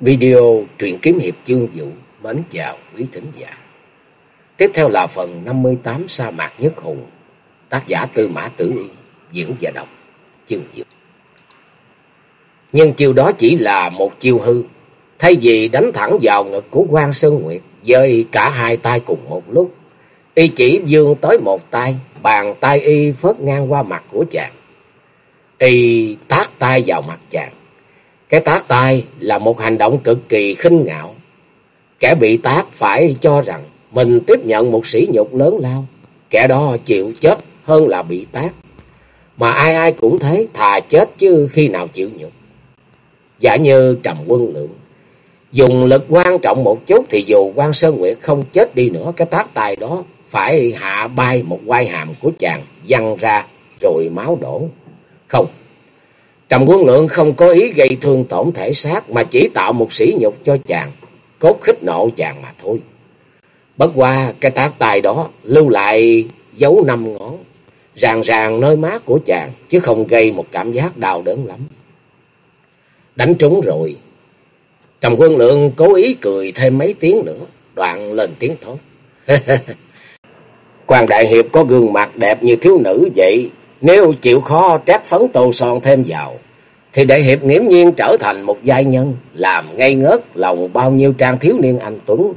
Video truyện kiếm hiệp chương vũ mến chào quý thính giả. Tiếp theo là phần 58 sa mạc nhất hùng, tác giả Tư Mã Tử yên diễn và đọc chương vũ. Nhưng chiêu đó chỉ là một chiêu hư, thay vì đánh thẳng vào ngực của quan Sơn Nguyệt, dời cả hai tay cùng một lúc. Y chỉ dương tới một tay, bàn tay y phớt ngang qua mặt của chàng. Y tác tay vào mặt chàng cái tác tay là một hành động cực kỳ khinh ngạo. Kẻ bị tác phải cho rằng mình tiếp nhận một sỉ nhục lớn lao. Kẻ đó chịu chết hơn là bị tác. Mà ai ai cũng thấy thà chết chứ khi nào chịu nhục. Giả như trầm quân lượng. Dùng lực quan trọng một chút thì dù quan Sơn Nguyệt không chết đi nữa. Cái tác tài đó phải hạ bay một quai hàm của chàng văng ra rồi máu đổ. Không, Trầm quân lượng không có ý gây thương tổn thể xác mà chỉ tạo một sỉ nhục cho chàng, cốt khích nộ chàng mà thôi. Bất qua cái tác tài đó lưu lại dấu năm ngón, ràng ràng nơi má của chàng chứ không gây một cảm giác đau đớn lắm. Đánh trúng rồi. Trầm quân lượng cố ý cười thêm mấy tiếng nữa, đoạn lên tiếng thốt. Quan Đại Hiệp có gương mặt đẹp như thiếu nữ vậy, nếu chịu khó trát phấn tô son thêm vào, thì Đại Hiệp nghiễm nhiên trở thành một giai nhân, làm ngây ngớt lòng bao nhiêu trang thiếu niên anh Tuấn.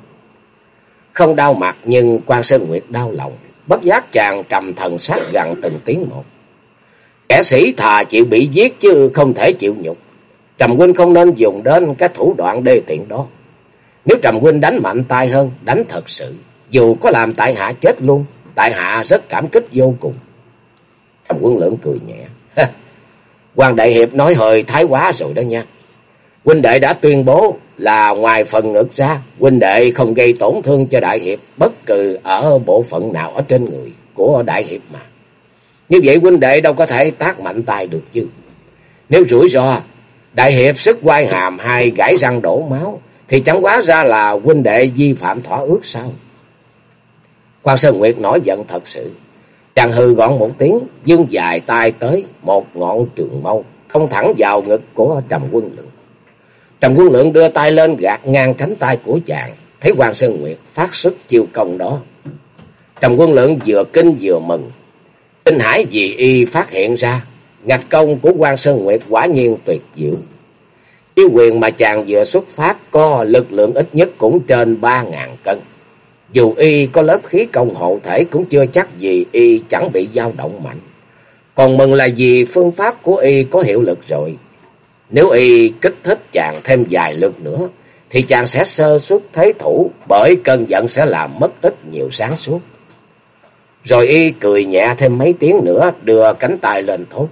Không đau mặt nhưng quan Sơn Nguyệt đau lòng, bất giác chàng trầm thần sát gần từng tiếng một. Kẻ sĩ thà chịu bị giết chứ không thể chịu nhục. Trầm huynh không nên dùng đến cái thủ đoạn đê tiện đó. Nếu Trầm huynh đánh mạnh tay hơn, đánh thật sự, dù có làm tại hạ chết luôn, tại hạ rất cảm kích vô cùng. Thầm quân lưỡng cười nhẹ. Hoàng Đại Hiệp nói hơi thái quá rồi đó nha. Huynh đệ đã tuyên bố là ngoài phần ngực ra, huynh đệ không gây tổn thương cho Đại Hiệp bất cứ ở bộ phận nào ở trên người của Đại Hiệp mà. Như vậy huynh đệ đâu có thể tác mạnh tay được chứ. Nếu rủi ro, Đại Hiệp sức quay hàm hay gãy răng đổ máu, thì chẳng quá ra là huynh đệ vi phạm thỏa ước sao? Quan Sơn Nguyệt nói giận thật sự. Chàng hư gọn một tiếng, dương dài tay tới một ngọn trường mâu, không thẳng vào ngực của Trầm Quân Lượng. Trầm Quân Lượng đưa tay lên gạt ngang cánh tay của chàng, thấy Hoàng Sơn Nguyệt phát xuất chiêu công đó. Trầm Quân Lượng vừa kinh vừa mừng. Kinh hải vì y phát hiện ra, ngạch công của Hoàng Sơn Nguyệt quả nhiên tuyệt diệu. Chiêu quyền mà chàng vừa xuất phát có lực lượng ít nhất cũng trên ba ngàn cân. Dù y có lớp khí công hộ thể cũng chưa chắc gì y chẳng bị dao động mạnh. Còn mừng là vì phương pháp của y có hiệu lực rồi. Nếu y kích thích chàng thêm vài lượt nữa, thì chàng sẽ sơ suất thế thủ bởi cơn giận sẽ làm mất ít nhiều sáng suốt. Rồi y cười nhẹ thêm mấy tiếng nữa đưa cánh tay lên thốt.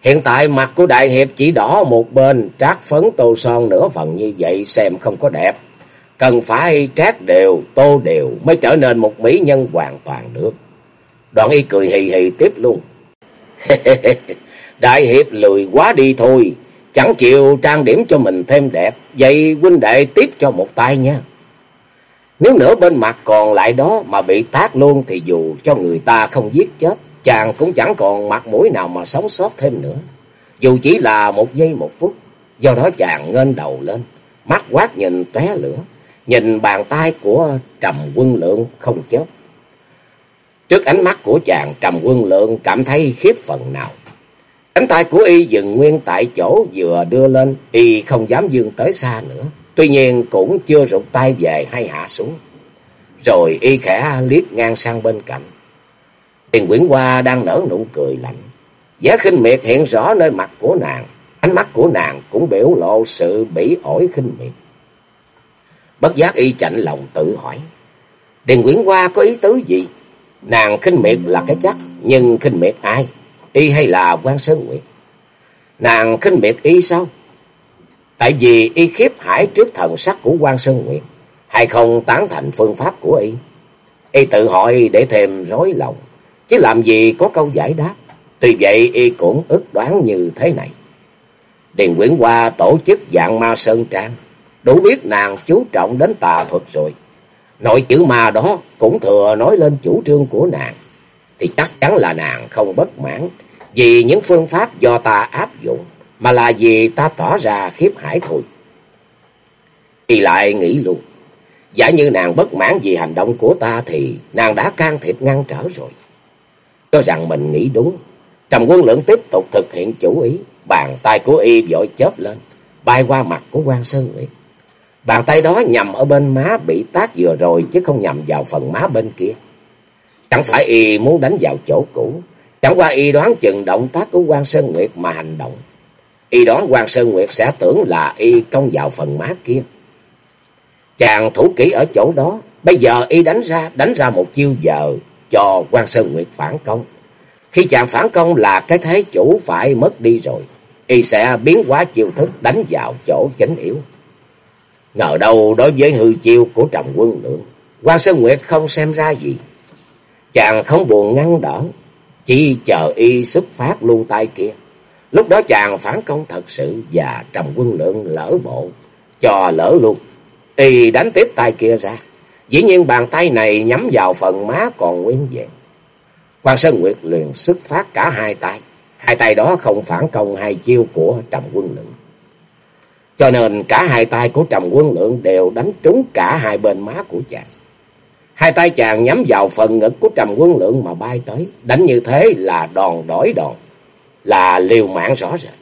Hiện tại mặt của Đại Hiệp chỉ đỏ một bên, trát phấn tô son nửa phần như vậy xem không có đẹp cần phải trát đều, tô đều mới trở nên một mỹ nhân hoàn toàn được. Đoạn y cười hì hì tiếp luôn. Đại hiệp lười quá đi thôi, chẳng chịu trang điểm cho mình thêm đẹp, vậy huynh đệ tiếp cho một tay nha. Nếu nửa bên mặt còn lại đó mà bị tát luôn thì dù cho người ta không giết chết, chàng cũng chẳng còn mặt mũi nào mà sống sót thêm nữa. Dù chỉ là một giây một phút, do đó chàng ngên đầu lên, mắt quát nhìn tóe lửa nhìn bàn tay của Trầm Quân Lượng không chớp. Trước ánh mắt của chàng, Trầm Quân Lượng cảm thấy khiếp phần nào. Cánh tay của y dừng nguyên tại chỗ vừa đưa lên, y không dám dương tới xa nữa. Tuy nhiên cũng chưa rụt tay về hay hạ xuống. Rồi y khẽ liếc ngang sang bên cạnh. Tiền Quyển Hoa đang nở nụ cười lạnh. Giá khinh miệt hiện rõ nơi mặt của nàng. Ánh mắt của nàng cũng biểu lộ sự bỉ ổi khinh miệt. Bất giác y chạnh lòng tự hỏi. Điền Quyển Hoa có ý tứ gì? Nàng khinh miệt là cái chắc, nhưng khinh miệt ai? Y hay là quan Sơn Nguyệt? Nàng khinh miệt y sao? Tại vì y khiếp hải trước thần sắc của quan Sơn Nguyệt, hay không tán thành phương pháp của y? Y tự hỏi để thêm rối lòng, chứ làm gì có câu giải đáp. Tuy vậy y cũng ức đoán như thế này. Điền Quyển Hoa tổ chức dạng ma sơn trang, đủ biết nàng chú trọng đến tà thuật rồi. Nội chữ ma đó cũng thừa nói lên chủ trương của nàng, thì chắc chắn là nàng không bất mãn vì những phương pháp do ta áp dụng, mà là vì ta tỏ ra khiếp hải thôi. Y lại nghĩ luôn. Giả như nàng bất mãn vì hành động của ta thì nàng đã can thiệp ngăn trở rồi. Cho rằng mình nghĩ đúng. Trầm quân lượng tiếp tục thực hiện chủ ý. Bàn tay của y vội chớp lên. Bay qua mặt của quan Sơn Nguyệt. Bàn tay đó nhằm ở bên má bị tác vừa rồi chứ không nhằm vào phần má bên kia. Chẳng phải y muốn đánh vào chỗ cũ. Chẳng qua y đoán chừng động tác của quan Sơn Nguyệt mà hành động. Y đoán quan Sơn Nguyệt sẽ tưởng là y công vào phần má kia. Chàng thủ kỹ ở chỗ đó. Bây giờ y đánh ra, đánh ra một chiêu giờ cho quan Sơn Nguyệt phản công. Khi chàng phản công là cái thế chủ phải mất đi rồi. Y sẽ biến hóa chiêu thức đánh vào chỗ chánh yếu. Ngờ đâu, đối với hư chiêu của trọng quân lượng. quan Sơn Nguyệt không xem ra gì. Chàng không buồn ngăn đỡ. Chỉ chờ y xuất phát luôn tay kia. Lúc đó chàng phản công thật sự và trầm quân lượng lỡ bộ. Cho lỡ luôn. Y đánh tiếp tay kia ra. Dĩ nhiên bàn tay này nhắm vào phần má còn nguyên vẹn. Quan Sơn Nguyệt liền xuất phát cả hai tay. Hai tay đó không phản công hai chiêu của Trầm Quân Lượng. Cho nên cả hai tay của Trầm Quân Lượng đều đánh trúng cả hai bên má của chàng. Hai tay chàng nhắm vào phần ngực của Trầm Quân Lượng mà bay tới. Đánh như thế là đòn đổi đòn. Là liều mạng rõ rệt.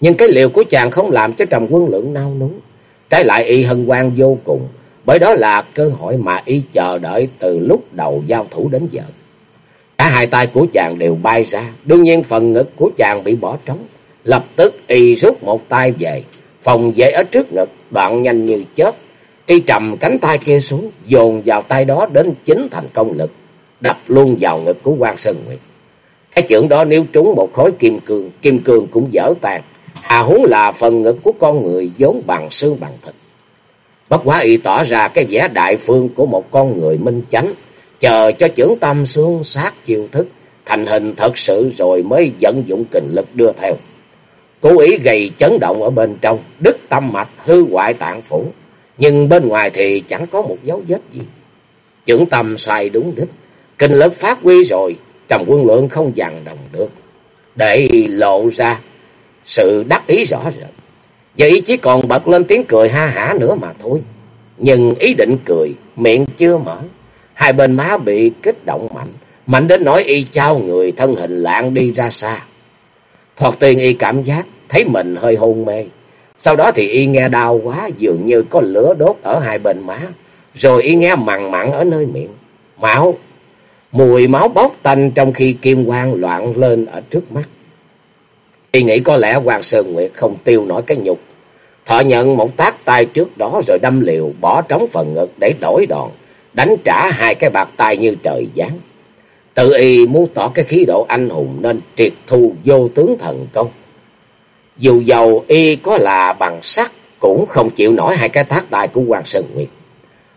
Nhưng cái liều của chàng không làm cho Trầm Quân Lượng nao núng. Trái lại y hân hoan vô cùng. Bởi đó là cơ hội mà y chờ đợi từ lúc đầu giao thủ đến giờ. Cả hai tay của chàng đều bay ra. Đương nhiên phần ngực của chàng bị bỏ trống. Lập tức y rút một tay về. Phòng vệ ở trước ngực. Đoạn nhanh như chớp. Y trầm cánh tay kia xuống. Dồn vào tay đó đến chính thành công lực. Đập luôn vào ngực của quan Sơn Nguyệt. Cái chưởng đó nếu trúng một khối kim cương. Kim cương cũng dở tàn. Hà huống là phần ngực của con người vốn bằng xương bằng thịt. Bất quá y tỏ ra cái vẻ đại phương của một con người minh chánh, chờ cho chưởng tâm xuống sát chiêu thức, thành hình thật sự rồi mới vận dụng kình lực đưa theo. Cố ý gây chấn động ở bên trong, đứt tâm mạch, hư hoại tạng phủ, nhưng bên ngoài thì chẳng có một dấu vết gì. Chưởng tâm xoay đúng đích, kinh lực phát huy rồi, trầm quân lượng không dằn đồng được, để lộ ra sự đắc ý rõ rệt. Vậy chỉ còn bật lên tiếng cười ha hả nữa mà thôi. Nhưng ý định cười, miệng chưa mở. Hai bên má bị kích động mạnh, mạnh đến nỗi y trao người thân hình lạng đi ra xa. Thoạt tiên y cảm giác thấy mình hơi hôn mê. Sau đó thì y nghe đau quá dường như có lửa đốt ở hai bên má. Rồi y nghe mặn mặn ở nơi miệng. Máu, mùi máu bốc tanh trong khi kim quang loạn lên ở trước mắt. Y nghĩ có lẽ Hoàng Sơn Nguyệt không tiêu nổi cái nhục. Thọ nhận một tác tay trước đó rồi đâm liều bỏ trống phần ngực để đổi đòn. Đánh trả hai cái bạc tay như trời giáng. Tự y muốn tỏ cái khí độ anh hùng nên triệt thu vô tướng thần công. Dù giàu y có là bằng sắt cũng không chịu nổi hai cái thác tài của Hoàng Sơn Nguyệt.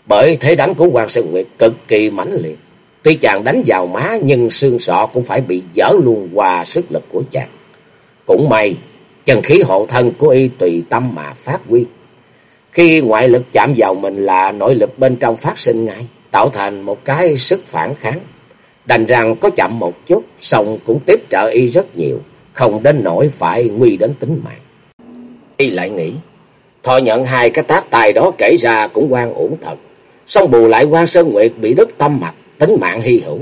Bởi thế đánh của Hoàng Sơn Nguyệt cực kỳ mãnh liệt. Tuy chàng đánh vào má nhưng xương sọ cũng phải bị dở luôn qua sức lực của chàng. Cũng may, chân khí hộ thân của y tùy tâm mà phát huy. Khi ngoại lực chạm vào mình là nội lực bên trong phát sinh ngay, tạo thành một cái sức phản kháng. Đành rằng có chậm một chút, xong cũng tiếp trợ y rất nhiều, không đến nỗi phải nguy đến tính mạng. Y lại nghĩ, thọ nhận hai cái tác tài đó kể ra cũng quan ổn thật. Xong bù lại quan Sơn Nguyệt bị đứt tâm mạch, tính mạng hy hữu,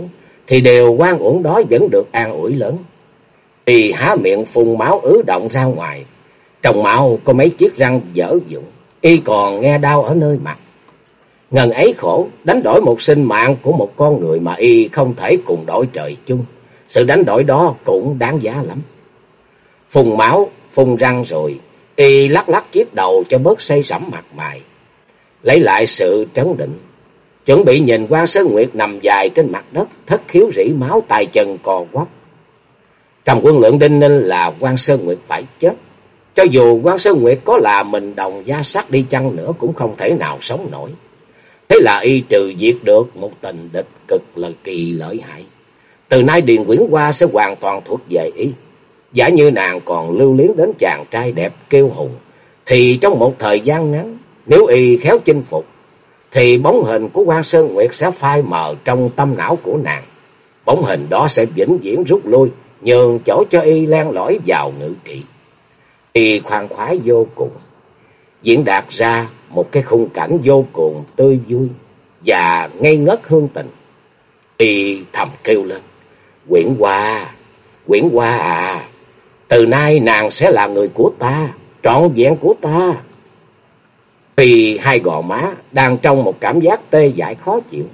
thì đều quan ổn đó vẫn được an ủi lớn. Y há miệng phun máu ứ động ra ngoài. Trong máu có mấy chiếc răng dở dụng. Y còn nghe đau ở nơi mặt. Ngần ấy khổ, đánh đổi một sinh mạng của một con người mà Y không thể cùng đổi trời chung. Sự đánh đổi đó cũng đáng giá lắm. Phun máu, phun răng rồi, Y lắc lắc chiếc đầu cho bớt say sẩm mặt mày. Lấy lại sự trấn định. Chuẩn bị nhìn qua Sơn Nguyệt nằm dài trên mặt đất, thất khiếu rỉ máu tay chân cò quắp. Trầm quân lượng đinh ninh là quan Sơn Nguyệt phải chết. Cho dù quan Sơn Nguyệt có là mình đồng gia sắc đi chăng nữa cũng không thể nào sống nổi. Thế là y trừ diệt được một tình địch cực là kỳ lợi hại. Từ nay Điền Quyển Hoa sẽ hoàn toàn thuộc về y. Giả như nàng còn lưu luyến đến chàng trai đẹp kêu hùng. Thì trong một thời gian ngắn, nếu y khéo chinh phục, thì bóng hình của quan Sơn Nguyệt sẽ phai mờ trong tâm não của nàng. Bóng hình đó sẽ vĩnh viễn rút lui, nhường chỗ cho y len lỏi vào ngự trị. Y khoan khoái vô cùng. diễn đạt ra một cái khung cảnh vô cùng tươi vui và ngây ngất hương tình. Y thầm kêu lên, Quyển Hoa, Quyển Hoa à, từ nay nàng sẽ là người của ta, trọn vẹn của ta. Vì hai gò má đang trong một cảm giác tê dại khó chịu.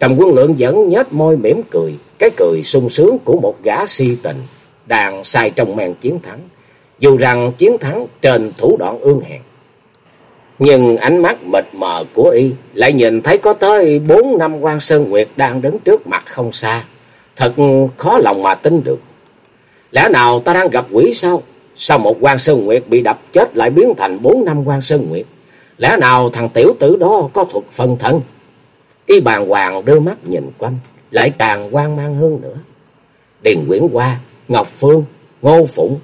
Trầm quân lượng vẫn nhếch môi mỉm cười, cái cười sung sướng của một gã si tình, đang sai trong màn chiến thắng, dù rằng chiến thắng trên thủ đoạn ương hèn. Nhưng ánh mắt mịt mờ của y lại nhìn thấy có tới bốn năm quan Sơn Nguyệt đang đứng trước mặt không xa. Thật khó lòng mà tin được. Lẽ nào ta đang gặp quỷ sao? Sao một quan Sơn Nguyệt bị đập chết lại biến thành bốn năm quan Sơn Nguyệt? Lẽ nào thằng tiểu tử đó có thuật phân thân? Y bàn hoàng đưa mắt nhìn quanh, lại càng quan mang hơn nữa. Điền Nguyễn Hoa, Ngọc Phương, Ngô Phụng,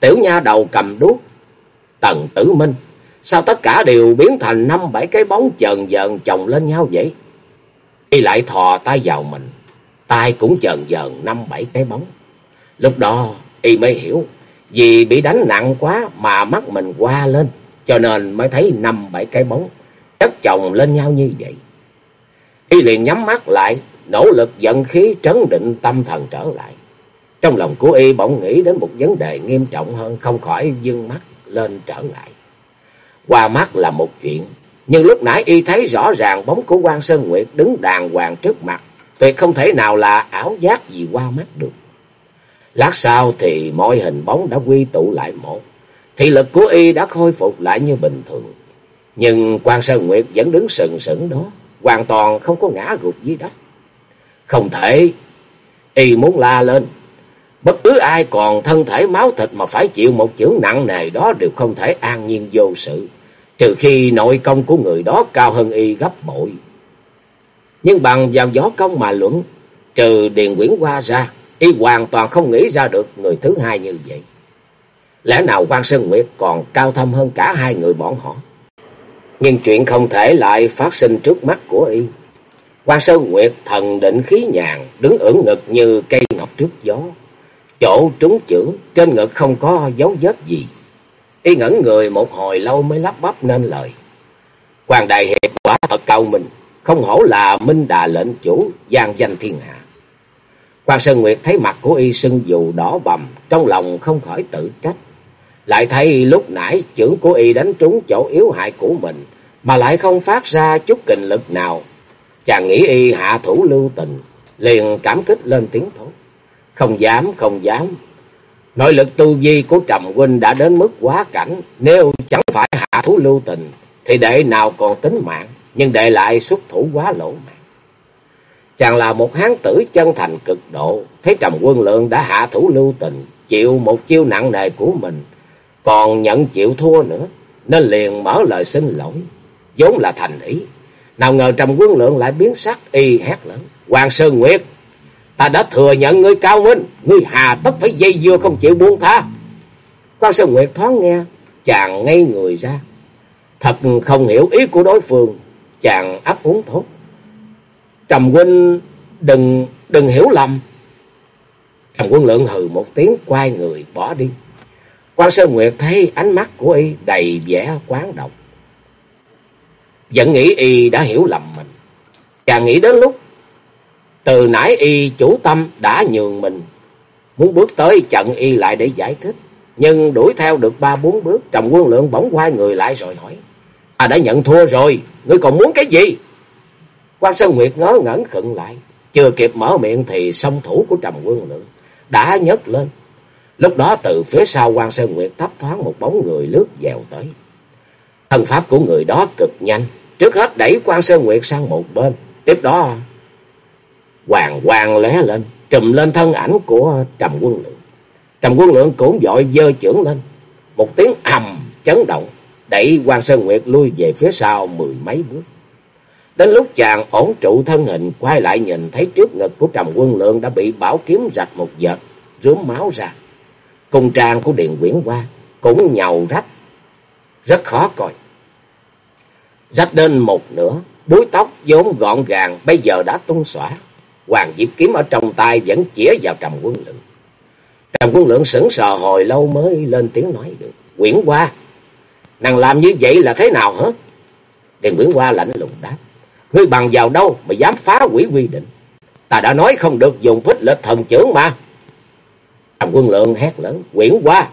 Tiểu Nha đầu cầm đuốc, Tần Tử Minh, sao tất cả đều biến thành năm bảy cái bóng chờn dờn chồng lên nhau vậy? Y lại thò tay vào mình, tay cũng chờn dờn năm bảy cái bóng. Lúc đó y mới hiểu, vì bị đánh nặng quá mà mắt mình qua lên, cho nên mới thấy năm bảy cái bóng chất chồng lên nhau như vậy. Y liền nhắm mắt lại, nỗ lực giận khí trấn định tâm thần trở lại. Trong lòng của y bỗng nghĩ đến một vấn đề nghiêm trọng hơn, không khỏi dương mắt lên trở lại. Qua mắt là một chuyện, nhưng lúc nãy y thấy rõ ràng bóng của quan Sơn Nguyệt đứng đàng hoàng trước mặt, tuyệt không thể nào là ảo giác gì qua mắt được. Lát sau thì mọi hình bóng đã quy tụ lại một, thị lực của y đã khôi phục lại như bình thường. Nhưng quan Sơn Nguyệt vẫn đứng sừng sững đó, hoàn toàn không có ngã gục dưới đất. Không thể, y muốn la lên. Bất cứ ai còn thân thể máu thịt mà phải chịu một chưởng nặng nề đó đều không thể an nhiên vô sự. Trừ khi nội công của người đó cao hơn y gấp bội. Nhưng bằng vào gió công mà luận, trừ Điền Quyển qua ra, y hoàn toàn không nghĩ ra được người thứ hai như vậy. Lẽ nào quan Sơn Nguyệt còn cao thâm hơn cả hai người bọn họ? Nhưng chuyện không thể lại phát sinh trước mắt của y. Quan Sơn Nguyệt thần định khí nhàn, đứng ưỡn ngực như cây ngọc trước gió. Chỗ trúng chưởng, trên ngực không có dấu vết gì. Y ngẩn người một hồi lâu mới lắp bắp nên lời. Hoàng đại hiệp quả thật cao mình, không hổ là minh đà lệnh chủ, gian danh thiên hạ. Quan Sơn Nguyệt thấy mặt của y sưng dù đỏ bầm, trong lòng không khỏi tự trách. Lại thấy lúc nãy chưởng của y đánh trúng chỗ yếu hại của mình, mà lại không phát ra chút kình lực nào. Chàng nghĩ y hạ thủ lưu tình, liền cảm kích lên tiếng thốt. Không dám, không dám. Nội lực tu vi của Trầm Huynh đã đến mức quá cảnh, nếu chẳng phải hạ thủ lưu tình, thì đệ nào còn tính mạng, nhưng đệ lại xuất thủ quá lỗ mạng. Chàng là một hán tử chân thành cực độ, thấy Trầm Quân Lượng đã hạ thủ lưu tình, chịu một chiêu nặng nề của mình, còn nhận chịu thua nữa, nên liền mở lời xin lỗi, vốn là thành ý. Nào ngờ Trầm Quân Lượng lại biến sắc y hét lớn, Hoàng Sơn Nguyệt, ta đã thừa nhận ngươi cao minh, ngươi hà tất phải dây dưa không chịu buông tha. Quan Sơn Nguyệt thoáng nghe, chàng ngây người ra, thật không hiểu ý của đối phương, chàng ấp úng thốt. Trầm huynh đừng đừng hiểu lầm. Trầm quân lượng hừ một tiếng quay người bỏ đi. Quan Sơn Nguyệt thấy ánh mắt của y đầy vẻ quán độc. Vẫn nghĩ y đã hiểu lầm mình. Chàng nghĩ đến lúc từ nãy y chủ tâm đã nhường mình. Muốn bước tới chặn y lại để giải thích. Nhưng đuổi theo được ba bốn bước. Trầm quân lượng bỗng quay người lại rồi hỏi. À đã nhận thua rồi. Ngươi còn muốn cái gì? Quan Sơn Nguyệt ngớ ngẩn khựng lại. Chưa kịp mở miệng thì song thủ của Trầm quân lượng đã nhấc lên. Lúc đó từ phía sau quan Sơn Nguyệt thấp thoáng một bóng người lướt dèo tới. Thân pháp của người đó cực nhanh. Trước hết đẩy quan Sơn Nguyệt sang một bên. Tiếp đó hoàng hoàng lóe lên. Trùm lên thân ảnh của Trầm quân lượng. Trầm quân lượng cũng dội dơ trưởng lên. Một tiếng ầm chấn động. Đẩy quan Sơn Nguyệt lui về phía sau mười mấy bước. Đến lúc chàng ổn trụ thân hình quay lại nhìn thấy trước ngực của Trầm Quân Lượng đã bị bảo kiếm rạch một vệt, rướm máu ra. Cung trang của Điện Quyển qua cũng nhàu rách, rất khó coi. Rách đến một nửa, búi tóc vốn gọn gàng bây giờ đã tung xõa. Hoàng Diệp kiếm ở trong tay vẫn chĩa vào Trầm Quân Lượng. Trầm Quân Lượng sững sờ hồi lâu mới lên tiếng nói được. Quyển Hoa, Nàng làm như vậy là thế nào hả? Điền Quyển Hoa lạnh lùng đáp. Ngươi bằng vào đâu mà dám phá quỷ quy định? Ta đã nói không được dùng phích lịch thần trưởng mà. Trầm quân lượng hét lớn. Quyển Hoa,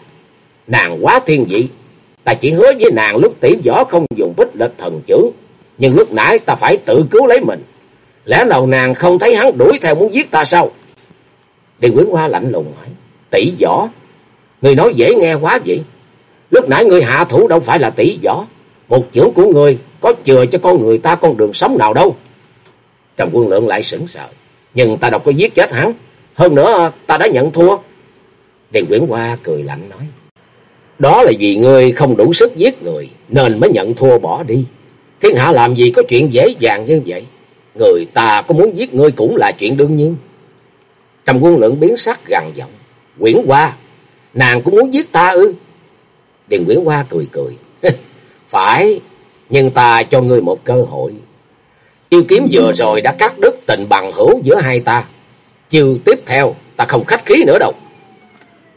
nàng quá thiên vị. Ta chỉ hứa với nàng lúc tỉ võ không dùng phích lịch thần trưởng. Nhưng lúc nãy ta phải tự cứu lấy mình. Lẽ nào nàng không thấy hắn đuổi theo muốn giết ta sao? Điền Quyển Hoa lạnh lùng hỏi. Tỷ võ? Người nói dễ nghe quá vậy. Lúc nãy người hạ thủ đâu phải là tỷ võ. Một chưởng của người có chừa cho con người ta con đường sống nào đâu. Trầm quân lượng lại sững sờ. Nhưng ta đâu có giết chết hắn. Hơn nữa, ta đã nhận thua. Điền Quyển Hoa cười lạnh nói. Đó là vì ngươi không đủ sức giết người. Nên mới nhận thua bỏ đi. Thiên hạ làm gì có chuyện dễ dàng như vậy. Người ta có muốn giết ngươi cũng là chuyện đương nhiên. Trầm quân lượng biến sắc gằn giọng. Quyển Hoa, nàng cũng muốn giết ta ư? Điền Quyển Hoa cười cười. Phải, nhưng ta cho ngươi một cơ hội. Chiêu kiếm vừa rồi đã cắt đứt tình bằng hữu giữa hai ta. Chiêu tiếp theo ta không khách khí nữa đâu.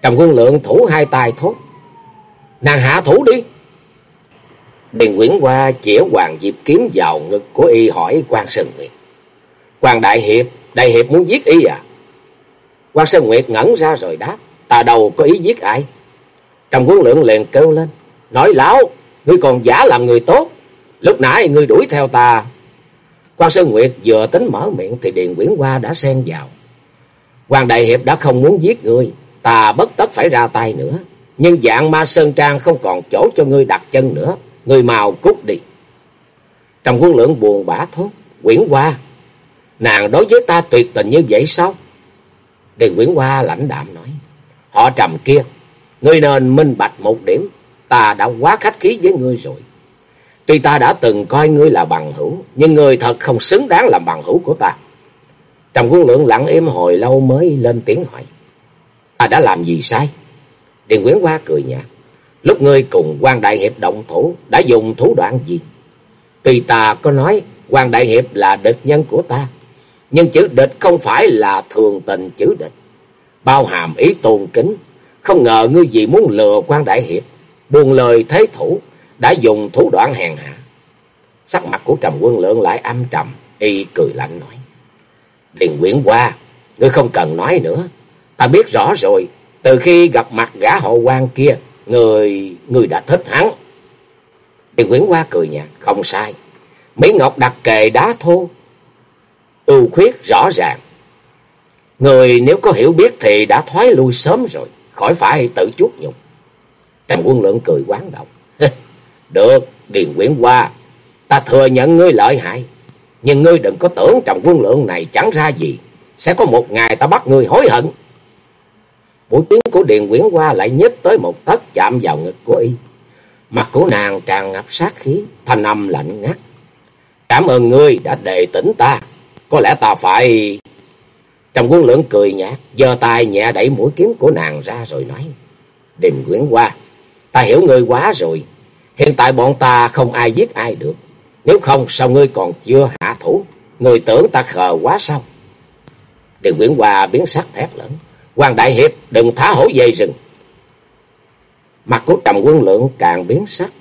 Trầm quân lượng thủ hai tay thốt. Nàng hạ thủ đi. Điền Quyển Hoa chĩa Hoàng Diệp kiếm vào ngực của y hỏi quan Sơn Nguyệt. Quan Đại Hiệp, Đại Hiệp muốn giết y à? quan Sơn Nguyệt ngẩn ra rồi đáp. Ta đâu có ý giết ai. Trầm quân lượng liền kêu lên. Nói lão, ngươi còn giả làm người tốt. Lúc nãy ngươi đuổi theo ta. Quan Sơn Nguyệt vừa tính mở miệng thì Điền Quyển Hoa đã xen vào. Hoàng Đại Hiệp đã không muốn giết ngươi. Ta bất tất phải ra tay nữa. Nhưng dạng ma Sơn Trang không còn chỗ cho ngươi đặt chân nữa. Người màu cút đi. Trầm quân lượng buồn bã thốt. Quyển Hoa, nàng đối với ta tuyệt tình như vậy sao? Điền Quyển Hoa lãnh đạm nói. Họ trầm kia, ngươi nên minh bạch một điểm. Ta đã quá khách khí với ngươi rồi. Tuy ta đã từng coi ngươi là bằng hữu, nhưng ngươi thật không xứng đáng làm bằng hữu của ta. Trầm quân lượng lặng im hồi lâu mới lên tiếng hỏi. Ta đã làm gì sai? Điền Quyển Hoa cười nhạt. Lúc ngươi cùng quan Đại Hiệp động thủ, đã dùng thủ đoạn gì? Tuy ta có nói quan Đại Hiệp là địch nhân của ta, nhưng chữ địch không phải là thường tình chữ địch. Bao hàm ý tôn kính, không ngờ ngươi vì muốn lừa quan Đại Hiệp, buồn lời thế thủ, đã dùng thủ đoạn hèn hạ. Sắc mặt của Trầm Quân Lượng lại âm trầm, y cười lạnh nói. Điền Quyển qua, ngươi không cần nói nữa. Ta biết rõ rồi, từ khi gặp mặt gã hộ quan kia, người người đã thích hắn. Điền Quyển Hoa cười nhạt, không sai. Mỹ Ngọc đặt kề đá thô, ưu khuyết rõ ràng. Người nếu có hiểu biết thì đã thoái lui sớm rồi, khỏi phải tự chuốc nhục. Trần Quân Lượng cười quán động. Được, Điền Quyển Hoa, ta thừa nhận ngươi lợi hại. Nhưng ngươi đừng có tưởng Trầm Quân Lượng này chẳng ra gì. Sẽ có một ngày ta bắt ngươi hối hận. Mũi kiếm của Điền Quyển Hoa lại nhích tới một tấc chạm vào ngực của y. Mặt của nàng tràn ngập sát khí, thanh âm lạnh ngắt. Cảm ơn ngươi đã đề tỉnh ta. Có lẽ ta phải... Trầm quân lưỡng cười nhạt, giơ tay nhẹ đẩy mũi kiếm của nàng ra rồi nói. Điền Quyển Hoa, ta hiểu ngươi quá rồi. Hiện tại bọn ta không ai giết ai được. Nếu không sao ngươi còn chưa hạ thủ. Ngươi tưởng ta khờ quá sao? Điền Quyển Hoa biến sắc thét lớn. Hoàng Đại Hiệp, đừng thả hổ về rừng. Mặt của trầm quân lượng càng biến sắc.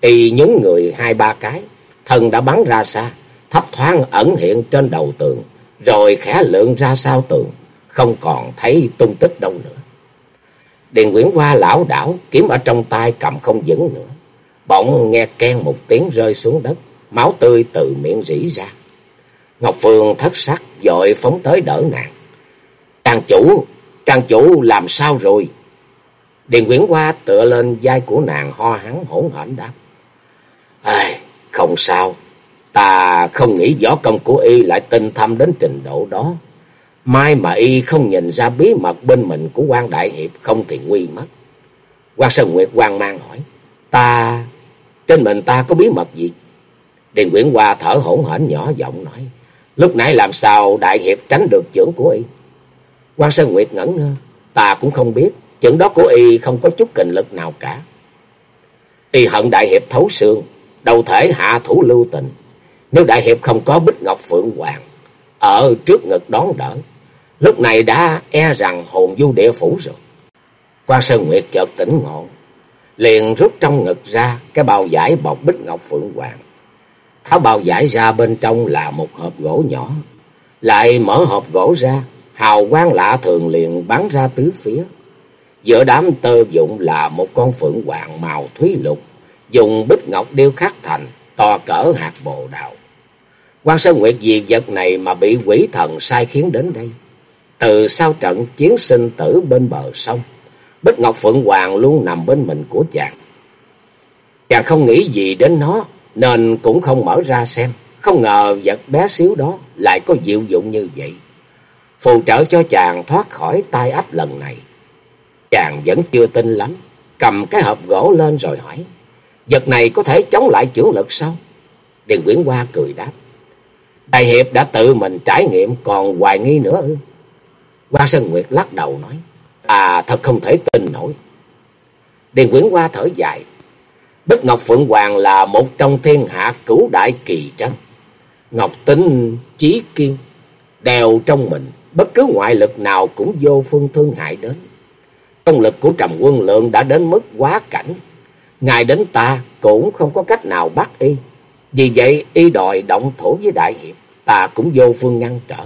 Y nhúng người hai ba cái. Thân đã bắn ra xa. Thấp thoáng ẩn hiện trên đầu tường. Rồi khẽ lượng ra sau tường. Không còn thấy tung tích đâu nữa. Điền Nguyễn Hoa lão đảo. Kiếm ở trong tay cầm không vững nữa. Bỗng nghe ken một tiếng rơi xuống đất. Máu tươi từ miệng rỉ ra. Ngọc Phương thất sắc. Dội phóng tới đỡ nàng. Trang chủ Trang chủ làm sao rồi? Điền Quyển Hoa tựa lên vai của nàng ho hắn hỗn hển đáp. À, không sao. Ta không nghĩ võ công của y lại tinh thâm đến trình độ đó. Mai mà y không nhìn ra bí mật bên mình của quan Đại Hiệp không thì nguy mất. quan Sơn Nguyệt quan mang hỏi. Ta... Trên mình ta có bí mật gì? Điền Quyển Hoa thở hổn hển nhỏ giọng nói. Lúc nãy làm sao Đại Hiệp tránh được trưởng của y? Quan Sơn Nguyệt ngẩn ngơ. Ta cũng không biết. Chuyện đó của y không có chút kình lực nào cả. Y hận Đại Hiệp thấu xương. Đầu thể hạ thủ lưu tình. Nếu Đại Hiệp không có bích ngọc phượng hoàng. Ở trước ngực đón đỡ. Lúc này đã e rằng hồn du địa phủ rồi. quan Sơn Nguyệt chợt tỉnh ngộ. liền rút trong ngực ra cái bao giải bọc bích ngọc phượng hoàng. Tháo bao giải ra bên trong là một hộp gỗ nhỏ. Lại mở hộp gỗ ra, hào quang lạ thường liền bắn ra tứ phía. Giữa đám tơ dụng là một con phượng hoàng màu thúy lục, dùng bích ngọc điêu khắc thành, to cỡ hạt bồ đào. Quan Sơn Nguyệt vì vật này mà bị quỷ thần sai khiến đến đây. Từ sau trận chiến sinh tử bên bờ sông, Bích Ngọc Phượng Hoàng luôn nằm bên mình của chàng. Chàng không nghĩ gì đến nó, nên cũng không mở ra xem. Không ngờ vật bé xíu đó lại có diệu dụng như vậy. Phù trợ cho chàng thoát khỏi tai ách lần này. Chàng vẫn chưa tin lắm, cầm cái hộp gỗ lên rồi hỏi. Vật này có thể chống lại chưởng lực sao? Điền Quyển Hoa cười đáp. Đại Hiệp đã tự mình trải nghiệm còn hoài nghi nữa ư? Hoa Sơn Nguyệt lắc đầu nói. À thật không thể tin nổi. Điền Quyển Hoa thở dài. Bích Ngọc Phượng Hoàng là một trong thiên hạ cửu đại kỳ trân. Ngọc tính chí kiên, đều trong mình, bất cứ ngoại lực nào cũng vô phương thương hại đến. Công lực của Trầm Quân Lượng đã đến mức quá cảnh. Ngài đến ta cũng không có cách nào bắt y. Vì vậy y đòi động thủ với Đại Hiệp, ta cũng vô phương ngăn trở.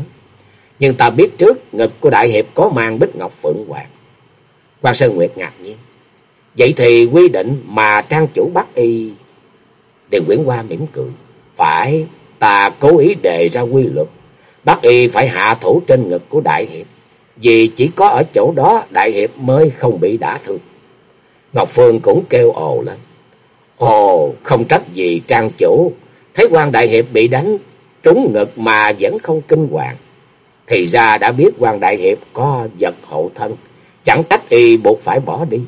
Nhưng ta biết trước ngực của Đại Hiệp có mang bích ngọc phượng hoàng. Quan Sơn Nguyệt ngạc nhiên. Vậy thì quy định mà trang chủ bắt y... Điền Quyển Hoa mỉm cười. Phải, ta cố ý đề ra quy luật. Bác y phải hạ thủ trên ngực của Đại Hiệp. Vì chỉ có ở chỗ đó Đại Hiệp mới không bị đả thương. Ngọc Phương cũng kêu ồ lên. Ồ, không trách gì trang chủ. Thấy quan Đại Hiệp bị đánh trúng ngực mà vẫn không kinh hoàng. Thì ra đã biết quan Đại Hiệp có vật hộ thân. Chẳng trách y buộc phải bỏ đi.